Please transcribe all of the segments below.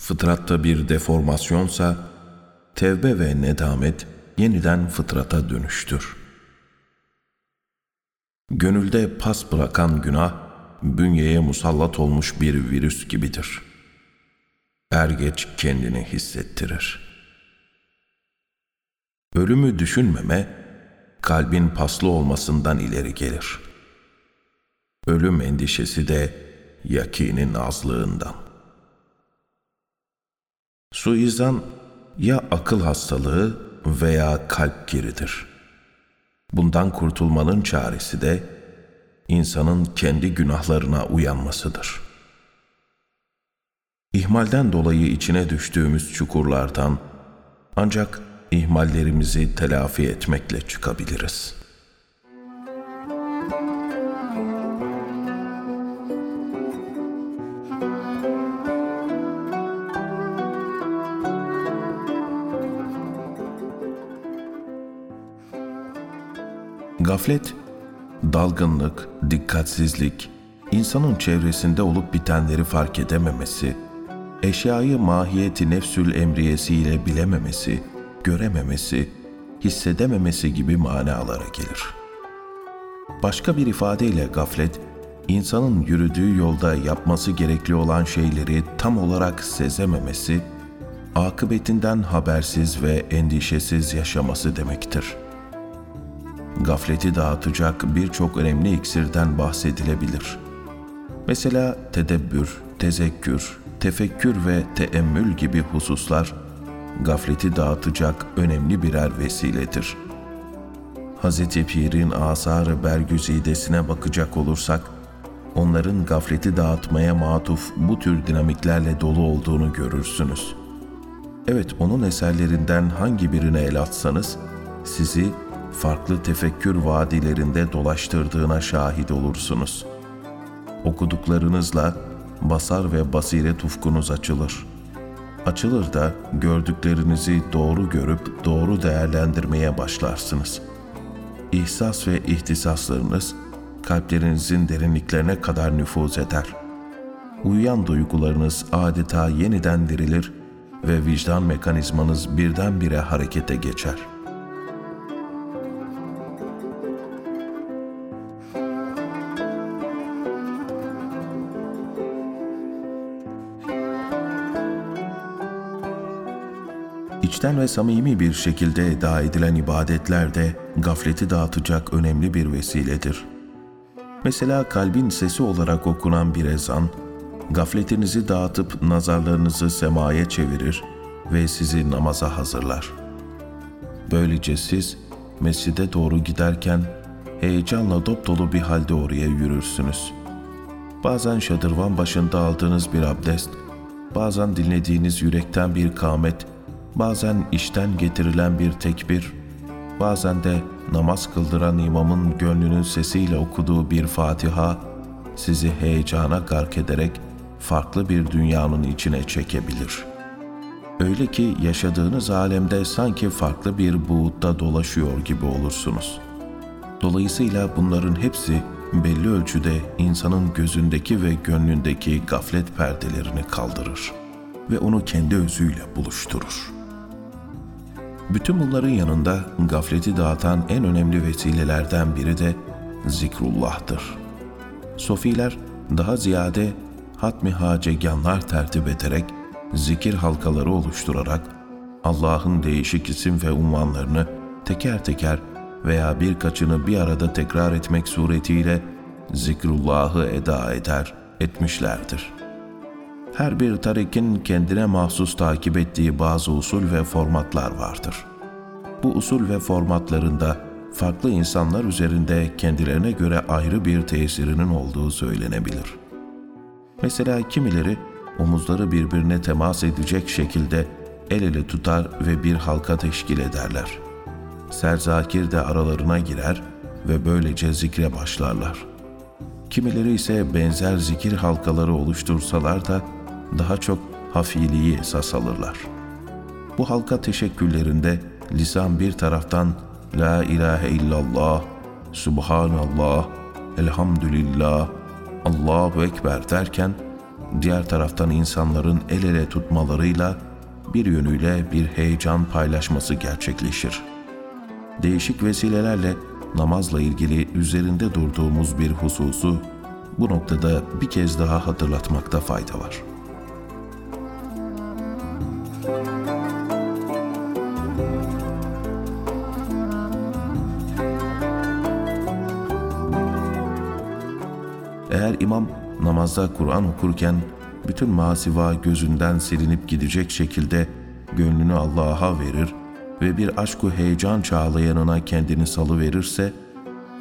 Fıtratta bir deformasyonsa, tevbe ve nedamet yeniden fıtrata dönüştür. Gönülde pas bırakan günah, bünyeye musallat olmuş bir virüs gibidir. Er geç kendini hissettirir. Ölümü düşünmeme, kalbin paslı olmasından ileri gelir. Ölüm endişesi de yakinin azlığından. Suizan ya akıl hastalığı veya kalp geridir. Bundan kurtulmanın çaresi de insanın kendi günahlarına uyanmasıdır. İhmalden dolayı içine düştüğümüz çukurlardan ancak ihmallerimizi telafi etmekle çıkabiliriz.'' Gaflet, dalgınlık, dikkatsizlik, insanın çevresinde olup bitenleri fark edememesi, eşyayı mahiyeti nefsül emriyesiyle bilememesi, görememesi, hissedememesi gibi manalara gelir. Başka bir ifadeyle gaflet, insanın yürüdüğü yolda yapması gerekli olan şeyleri tam olarak sezememesi, akıbetinden habersiz ve endişesiz yaşaması demektir.'' Gafleti dağıtacak birçok önemli iksirden bahsedilebilir. Mesela tedebbür, tezekkür, tefekkür ve teemmül gibi hususlar gafleti dağıtacak önemli birer vesiledir. Hz. Pir'in asar-ı bergüzidesine bakacak olursak, onların gafleti dağıtmaya matuf bu tür dinamiklerle dolu olduğunu görürsünüz. Evet, onun eserlerinden hangi birine el atsanız, sizi farklı tefekkür vadilerinde dolaştırdığına şahit olursunuz. Okuduklarınızla basar ve basiret ufkunuz açılır. Açılır da gördüklerinizi doğru görüp doğru değerlendirmeye başlarsınız. İhsas ve ihtisaslarınız kalplerinizin derinliklerine kadar nüfuz eder. Uyuyan duygularınız adeta yeniden dirilir ve vicdan mekanizmanız birdenbire harekete geçer.'' İçten ve samimi bir şekilde eda edilen ibadetler de gafleti dağıtacak önemli bir vesiledir. Mesela kalbin sesi olarak okunan bir ezan, gafletinizi dağıtıp nazarlarınızı semaya çevirir ve sizi namaza hazırlar. Böylece siz mescide doğru giderken heyecanla dop dolu bir halde oraya yürürsünüz. Bazen şadırvan başında aldığınız bir abdest, bazen dinlediğiniz yürekten bir kâmet bazen işten getirilen bir tekbir, bazen de namaz kıldıran imamın gönlünün sesiyle okuduğu bir Fatiha, sizi heyecana gark ederek farklı bir dünyanın içine çekebilir. Öyle ki yaşadığınız alemde sanki farklı bir buğutta dolaşıyor gibi olursunuz. Dolayısıyla bunların hepsi belli ölçüde insanın gözündeki ve gönlündeki gaflet perdelerini kaldırır ve onu kendi özüyle buluşturur.'' Bütün bunların yanında gafleti dağıtan en önemli vesilelerden biri de zikrullah'tır. Sofiler daha ziyade hatmi haceganlar tertip ederek, zikir halkaları oluşturarak Allah'ın değişik isim ve unvanlarını teker teker veya birkaçını bir arada tekrar etmek suretiyle zikrullahı eda eder, etmişlerdir. Her bir tarikin kendine mahsus takip ettiği bazı usul ve formatlar vardır. Bu usul ve formatlarında farklı insanlar üzerinde kendilerine göre ayrı bir tesirinin olduğu söylenebilir. Mesela kimileri omuzları birbirine temas edecek şekilde el ele tutar ve bir halka teşkil ederler. Serzakir de aralarına girer ve böylece zikre başlarlar. Kimileri ise benzer zikir halkaları oluştursalar da daha çok hafiliği esas alırlar. Bu halka teşekküllerinde lisan bir taraftan La ilahe illallah, Subhanallah, Elhamdülillah, Allahu Ekber derken diğer taraftan insanların el ele tutmalarıyla bir yönüyle bir heyecan paylaşması gerçekleşir. Değişik vesilelerle namazla ilgili üzerinde durduğumuz bir hususu bu noktada bir kez daha hatırlatmakta fayda var. İmam namazda Kur'an okurken bütün masiva gözünden silinip gidecek şekilde gönlünü Allah'a verir ve bir aşku heyecan çağlayanına kendini salı verirse,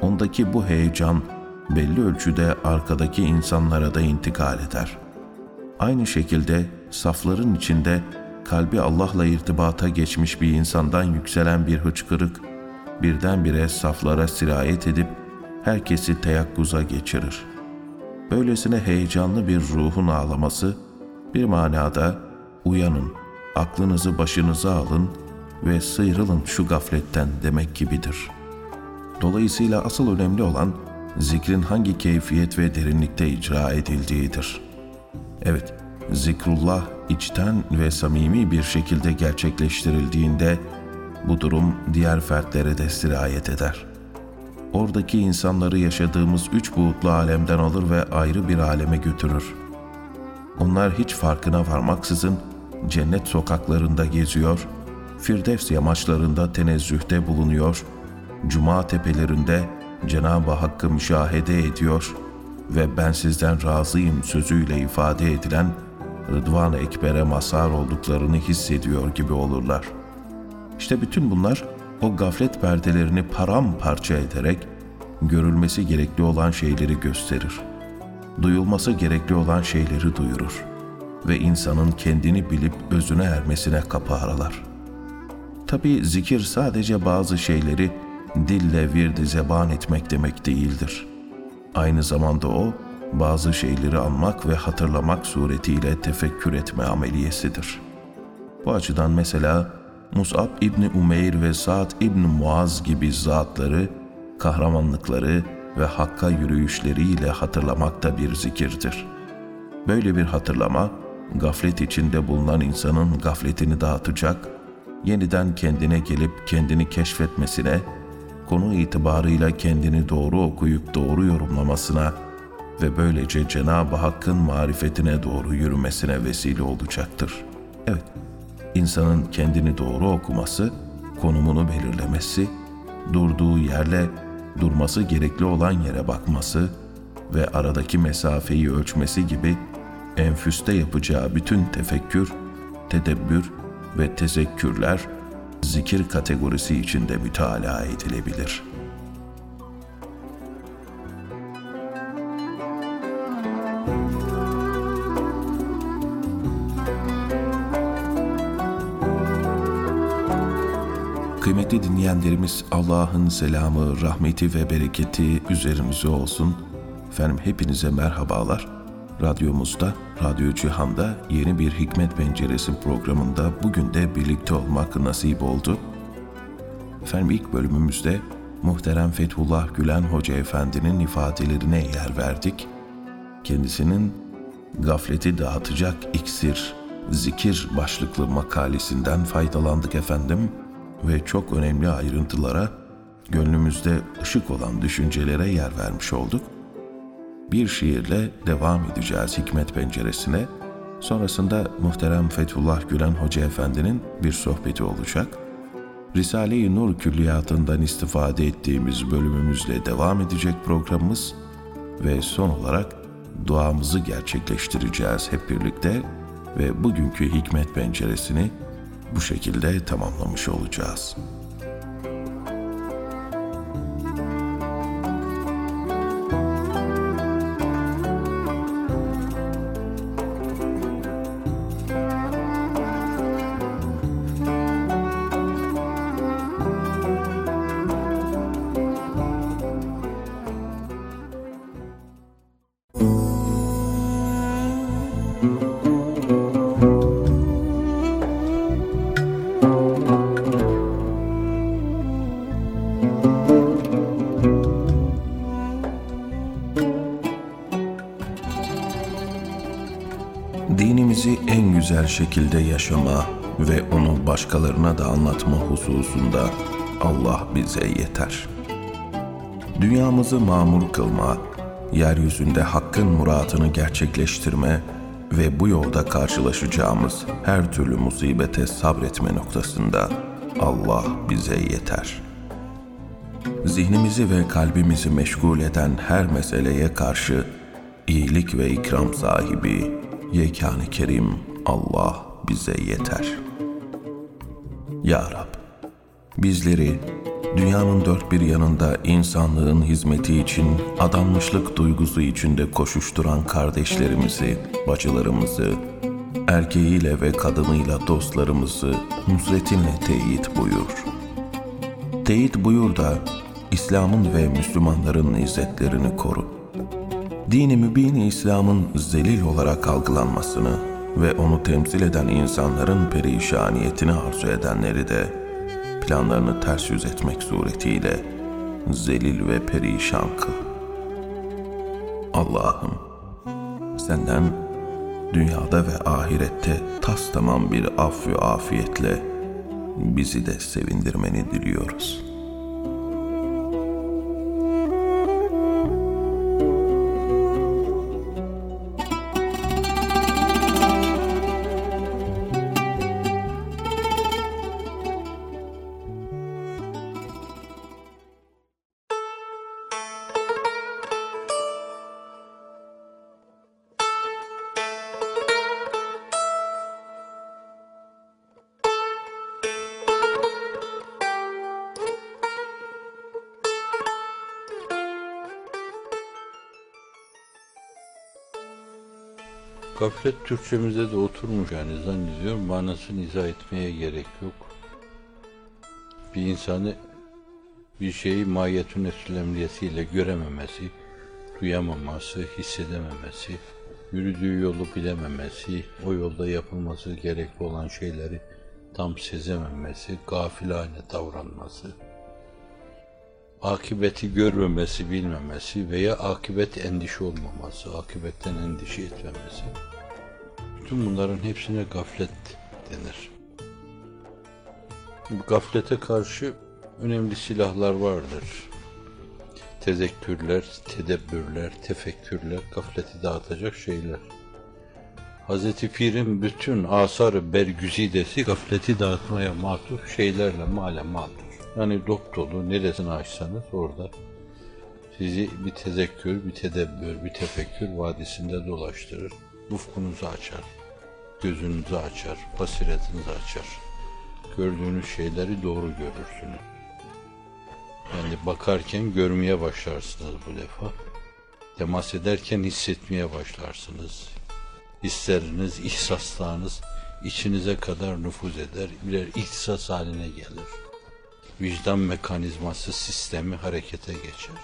ondaki bu heyecan belli ölçüde arkadaki insanlara da intikal eder. Aynı şekilde safların içinde kalbi Allah'la irtibata geçmiş bir insandan yükselen bir hıçkırık, birdenbire saflara sirayet edip herkesi teyakkuza geçirir. Böylesine heyecanlı bir ruhun ağlaması, bir manada uyanın, aklınızı başınıza alın ve sıyrılın şu gafletten demek gibidir. Dolayısıyla asıl önemli olan zikrin hangi keyfiyet ve derinlikte icra edildiğidir. Evet, zikrullah içten ve samimi bir şekilde gerçekleştirildiğinde bu durum diğer fertlere de sirayet eder. Oradaki insanları yaşadığımız üç boyutlu alemden alır ve ayrı bir aleme götürür. Onlar hiç farkına varmaksızın cennet sokaklarında geziyor, Firdevs yamaçlarında tenezzühte bulunuyor, Cuma tepelerinde Cenab-ı Hakk'ı müşahede ediyor ve ben sizden razıyım sözüyle ifade edilen Rıdvan-ı Ekber'e mazhar olduklarını hissediyor gibi olurlar. İşte bütün bunlar o gaflet perdelerini paramparça ederek görülmesi gerekli olan şeyleri gösterir. Duyulması gerekli olan şeyleri duyurur ve insanın kendini bilip özüne ermesine kapı aralar. Tabi zikir sadece bazı şeyleri dille virdi zeban etmek demek değildir. Aynı zamanda o, bazı şeyleri anmak ve hatırlamak suretiyle tefekkür etme ameliyesidir. Bu açıdan mesela Mus'ab İbni Umeyr ve Sa'd İbni Muaz gibi zatları, kahramanlıkları ve hakka yürüyüşleriyle hatırlamak da bir zikirdir. Böyle bir hatırlama, gaflet içinde bulunan insanın gafletini dağıtacak, yeniden kendine gelip kendini keşfetmesine, konu itibarıyla kendini doğru okuyup doğru yorumlamasına ve böylece Cenab-ı Hakk'ın marifetine doğru yürümesine vesile olacaktır. Evet, insanın kendini doğru okuması, konumunu belirlemesi, durduğu yerle durması gerekli olan yere bakması ve aradaki mesafeyi ölçmesi gibi enfüste yapacağı bütün tefekkür, tedebbür ve tezekkürler zikir kategorisi içinde mütalaa edilebilir.'' Kıymetli dinleyenlerimiz Allah'ın selamı, rahmeti ve bereketi üzerimize olsun. Efendim hepinize merhabalar. Radyomuzda, Radyo Cihan'da yeni bir Hikmet Penceresi programında bugün de birlikte olmak nasip oldu. Efendim ilk bölümümüzde muhterem Fethullah Gülen Hoca Efendi'nin ifadelerine yer verdik. Kendisinin gafleti dağıtacak iksir, zikir başlıklı makalesinden faydalandık efendim ve çok önemli ayrıntılara, gönlümüzde ışık olan düşüncelere yer vermiş olduk. Bir şiirle devam edeceğiz hikmet penceresine. Sonrasında muhterem Fethullah Gülen Hoca Efendi'nin bir sohbeti olacak. Risale-i Nur külliyatından istifade ettiğimiz bölümümüzle devam edecek programımız ve son olarak duamızı gerçekleştireceğiz hep birlikte ve bugünkü hikmet penceresini bu şekilde tamamlamış olacağız. Güzel şekilde yaşama ve onu başkalarına da anlatma hususunda Allah bize yeter. Dünyamızı mamur kılma, yeryüzünde hakkın muradını gerçekleştirme ve bu yolda karşılaşacağımız her türlü musibete sabretme noktasında Allah bize yeter. Zihnimizi ve kalbimizi meşgul eden her meseleye karşı iyilik ve ikram sahibi Yekan-ı Kerim Allah bize yeter. Ya Rab, bizleri dünyanın dört bir yanında insanlığın hizmeti için adanmışlık duygusu içinde koşuşturan kardeşlerimizi, bacılarımızı, erkeğiyle ve kadınıyla dostlarımızı nusretinle teyit buyur. Teyit buyur da İslam'ın ve Müslümanların izzetlerini koru. Dini mübin İslam'ın zelil olarak algılanmasını ve onu temsil eden insanların perişaniyetini arzu edenleri de planlarını ters yüz etmek suretiyle zelil ve perişan kıl. Allah'ım senden dünyada ve ahirette tas tamam bir af ve afiyetle bizi de sevindirmeni diliyoruz.'' Gaflet Türkçemize de oturmuş yani zannediyorum manasını izah etmeye gerek yok. Bir insanı bir şeyi mahiyetün eslemliyesiyle görememesi, duyamaması, hissedememesi, yürüdüğü yolu bilememesi, o yolda yapılması gerekli olan şeyleri tam sezememesi, gafilane davranması, akibeti görmemesi, bilmemesi veya akibet endişe olmaması, akibetten endişe etmemesi. Bütün bunların hepsine gaflet denir. Bu gaflete karşı önemli silahlar vardır. Tezekkürler, tedebbürler, tefekkürler, gafleti dağıtacak şeyler. Hazreti Pir'in bütün asarı bergüzidesi gafleti dağıtmaya matuf şeylerle male. Yani dop dolu neresini açsanız orada sizi bir tezekkür, bir tedebbür, bir tefekkür vadisinde dolaştırır. Ufkunuzu açar, gözünüzü açar, basiretinizi açar. Gördüğünüz şeyleri doğru görürsünüz. Yani bakarken görmeye başlarsınız bu defa. Temas ederken hissetmeye başlarsınız. Hisleriniz, ihsaslarınız içinize kadar nüfuz eder, birer ihtisas haline gelir vicdan mekanizması sistemi harekete geçer.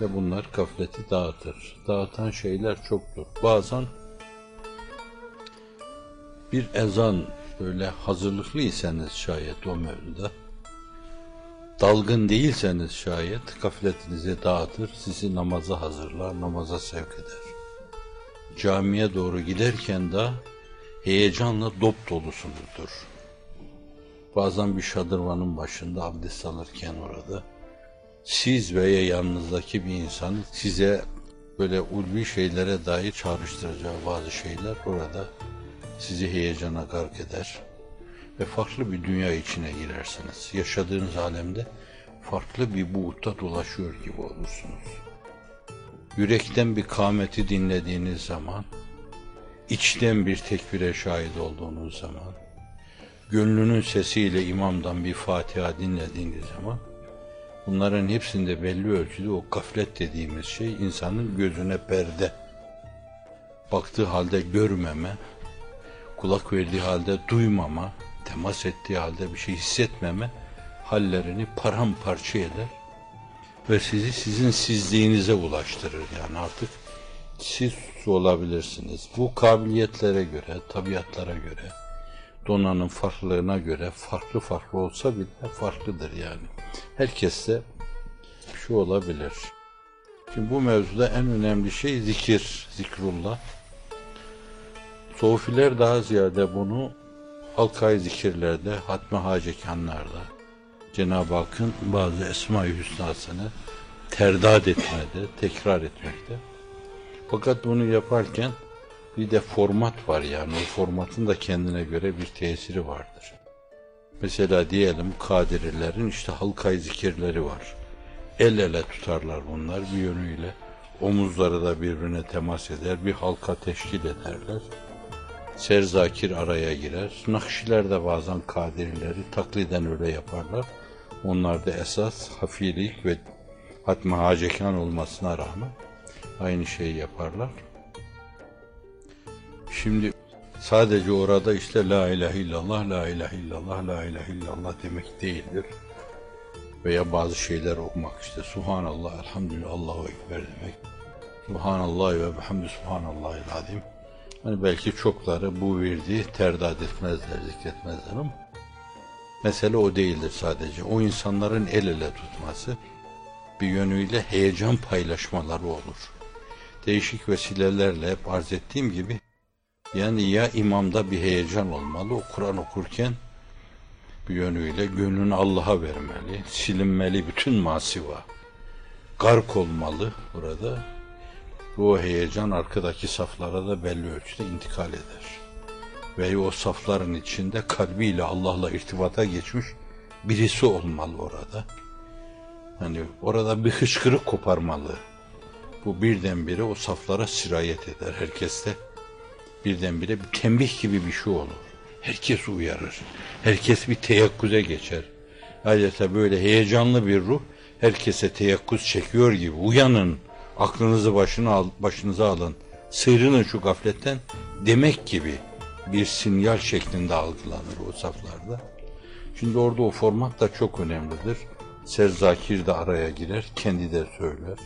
Ve bunlar gafleti dağıtır. Dağıtan şeyler çoktur. Bazen bir ezan böyle hazırlıklıysanız şayet o mevzuda, dalgın değilseniz şayet gafletinizi dağıtır, sizi namaza hazırlar, namaza sevk eder. Camiye doğru giderken de heyecanla dop dolusunuzdur Bazen bir şadırvanın başında abdest alırken orada siz veya yanınızdaki bir insan size böyle ulvi şeylere dair çağrıştıracağı bazı şeyler orada sizi heyecana gark eder ve farklı bir dünya içine girersiniz. Yaşadığınız alemde farklı bir buğutta dolaşıyor gibi olursunuz. Yürekten bir kâmeti dinlediğiniz zaman, içten bir tekbire şahit olduğunuz zaman, gönlünün sesiyle imamdan bir Fatiha dinlediğiniz zaman bunların hepsinde belli ölçüde o gaflet dediğimiz şey insanın gözüne perde. Baktığı halde görmeme, kulak verdiği halde duymama, temas ettiği halde bir şey hissetmeme hallerini paramparça eder ve sizi sizin sizliğinize ulaştırır. Yani artık siz olabilirsiniz. Bu kabiliyetlere göre, tabiatlara göre, donanım farklılığına göre farklı farklı olsa bile farklıdır yani. Herkeste şu olabilir. Şimdi bu mevzuda en önemli şey zikir, zikrullah. Sofiler daha ziyade bunu halkayı zikirlerde, hatme hacekanlarda, Cenab-ı Hakk'ın bazı Esma-i Hüsna'sını terdad etmede, tekrar etmekte. Fakat bunu yaparken bir de format var yani o formatın da kendine göre bir tesiri vardır. Mesela diyelim Kadirilerin işte halkayı zikirleri var. El ele tutarlar bunlar bir yönüyle. Omuzları da birbirine temas eder. Bir halka teşkil ederler. Serzakir araya girer. Nakşiler de bazen Kadirileri takliden öyle yaparlar. Onlar da esas hafilik ve hatma hacekan olmasına rağmen aynı şeyi yaparlar. Şimdi sadece orada işte la ilahe illallah, la ilahe illallah, la ilahe illallah demek değildir. Veya bazı şeyler okumak işte Subhanallah, Elhamdülillah, Allahu Ekber demek. Subhanallah ve bihamdü Subhanallahil azim. Hani belki çokları bu virdi terdad etmezler, zikretmezler ama mesele o değildir sadece. O insanların el ele tutması bir yönüyle heyecan paylaşmaları olur. Değişik vesilelerle hep arz ettiğim gibi yani ya imamda bir heyecan olmalı, o Kur'an okurken bir yönüyle gönlünü Allah'a vermeli, silinmeli bütün masiva. Gark olmalı burada. Bu heyecan arkadaki saflara da belli ölçüde intikal eder. Ve o safların içinde kalbiyle Allah'la irtibata geçmiş birisi olmalı orada. Hani orada bir hıçkırık koparmalı. Bu birdenbire o saflara sirayet eder. Herkeste birdenbire bir tembih gibi bir şey olur. Herkes uyarır. Herkes bir teyakkuze geçer. Adeta böyle heyecanlı bir ruh herkese teyakkuz çekiyor gibi. Uyanın, aklınızı başına al, başınıza alın. Sıyrılın şu gafletten demek gibi bir sinyal şeklinde algılanır o saflarda. Şimdi orada o format da çok önemlidir. Serzakir de araya girer, kendi de söyler.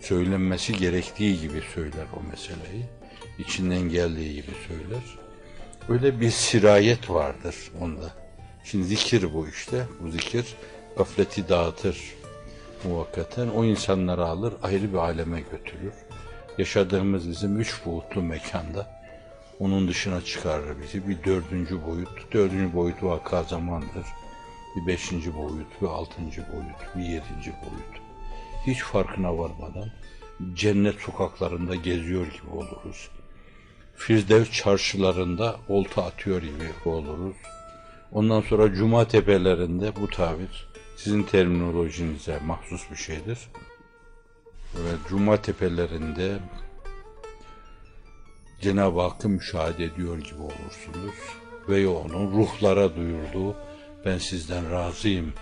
Söylenmesi gerektiği gibi söyler o meseleyi. İçinden geldiği gibi söyler. Öyle bir sirayet vardır onda. Şimdi zikir bu işte. Bu zikir gafleti dağıtır muvakkaten. O insanları alır, ayrı bir aleme götürür. Yaşadığımız bizim üç boyutlu mekanda onun dışına çıkarır bizi. Bir dördüncü boyut, dördüncü boyut vaka zamandır. Bir beşinci boyut, bir altıncı boyut, bir yedinci boyut. Hiç farkına varmadan cennet sokaklarında geziyor gibi oluruz. Firdevs çarşılarında olta atıyor gibi oluruz. Ondan sonra cuma tepelerinde bu tabir sizin terminolojinize mahsus bir şeydir. Ve cuma tepelerinde Cenab-ı Hakk'ı müşahede ediyor gibi olursunuz. Ve onun ruhlara duyurduğu ben sizden razıyım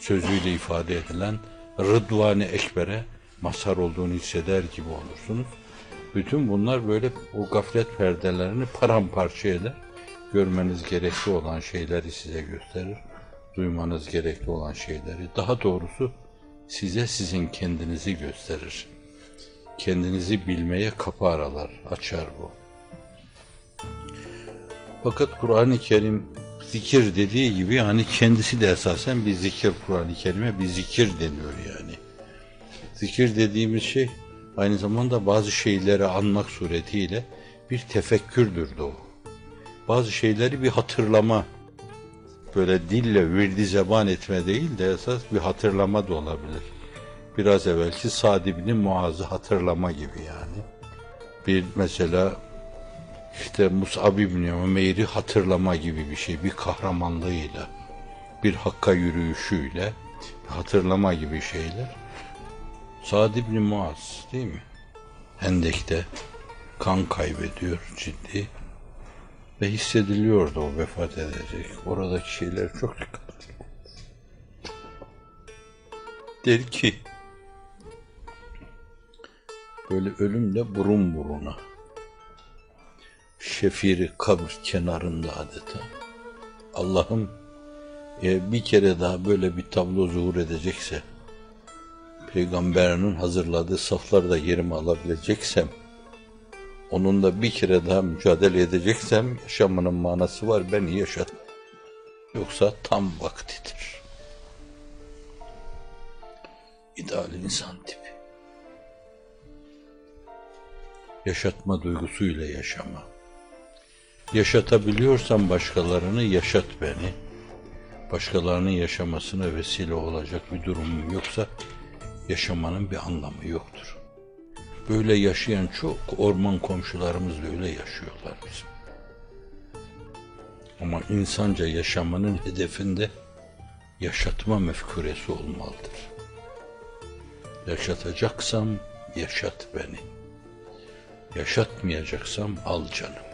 sözüyle ifade edilen Rıdvan-ı Ekber'e mazhar olduğunu hisseder gibi olursunuz. Bütün bunlar böyle o gaflet perdelerini paramparça eder. Görmeniz gerekli olan şeyleri size gösterir. Duymanız gerekli olan şeyleri. Daha doğrusu size sizin kendinizi gösterir. Kendinizi bilmeye kapı aralar, açar bu. Fakat Kur'an-ı Kerim zikir dediği gibi hani kendisi de esasen bir zikir Kur'an-ı Kerim'e bir zikir deniyor yani. Zikir dediğimiz şey aynı zamanda bazı şeyleri anmak suretiyle bir tefekkürdür de o. Bazı şeyleri bir hatırlama, böyle dille virdi zeban etme değil de esas bir hatırlama da olabilir. Biraz evvelki Sa'd ibn Muaz'ı hatırlama gibi yani. Bir mesela işte Mus'ab ibn Umeyr'i hatırlama gibi bir şey, bir kahramanlığıyla, bir hakka yürüyüşüyle hatırlama gibi şeyler. Sa'd ibn Muaz değil mi? Hendek'te kan kaybediyor ciddi ve hissediliyordu o vefat edecek. Oradaki şeyler çok dikkatli. Der ki böyle ölümle burun buruna şefiri kabr kenarında adeta Allah'ım eğer bir kere daha böyle bir tablo zuhur edecekse peygamberinin hazırladığı saflarda yerimi alabileceksem, onunla bir kere daha mücadele edeceksem yaşamının manası var beni yaşat. Yoksa tam vaktidir. İdeal insan tipi. Yaşatma duygusuyla yaşama. Yaşatabiliyorsan başkalarını yaşat beni. Başkalarının yaşamasına vesile olacak bir durumum yoksa yaşamanın bir anlamı yoktur. Böyle yaşayan çok orman komşularımız da öyle yaşıyorlar bizim. Ama insanca yaşamanın hedefinde yaşatma mefkuresi olmalıdır. Yaşatacaksam yaşat beni. Yaşatmayacaksam al canımı.